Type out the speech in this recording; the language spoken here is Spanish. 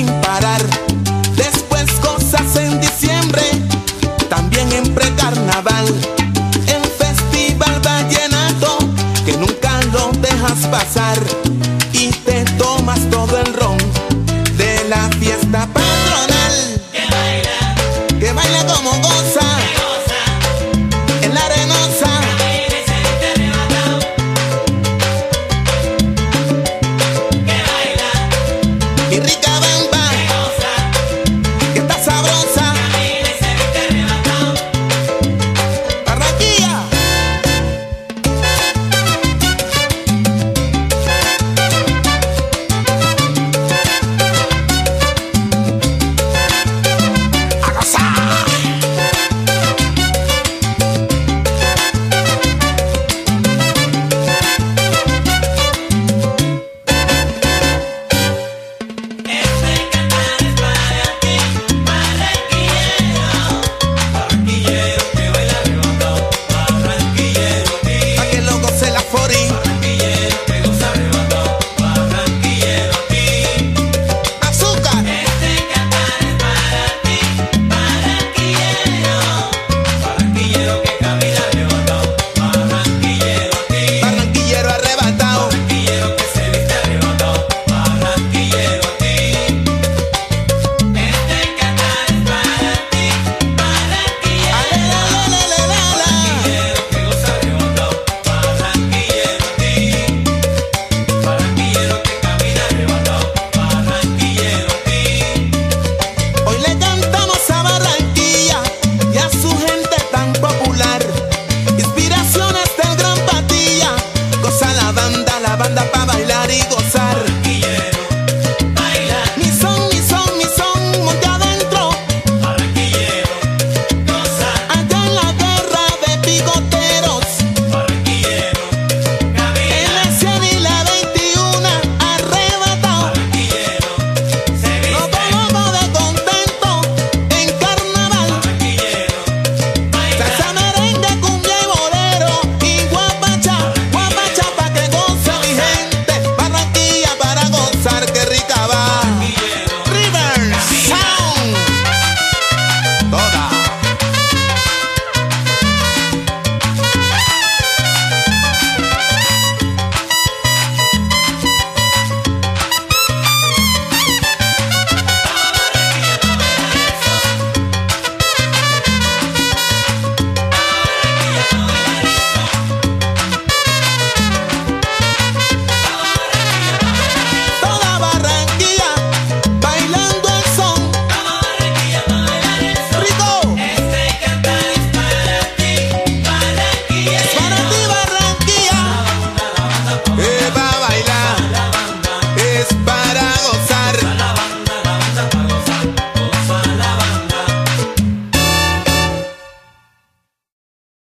sin parar. Después cosas en diciembre, también en precarnaval. En Festival Vallenato, que nunca lo dejas pasar. Y te tomas todo el ron de la fiesta para.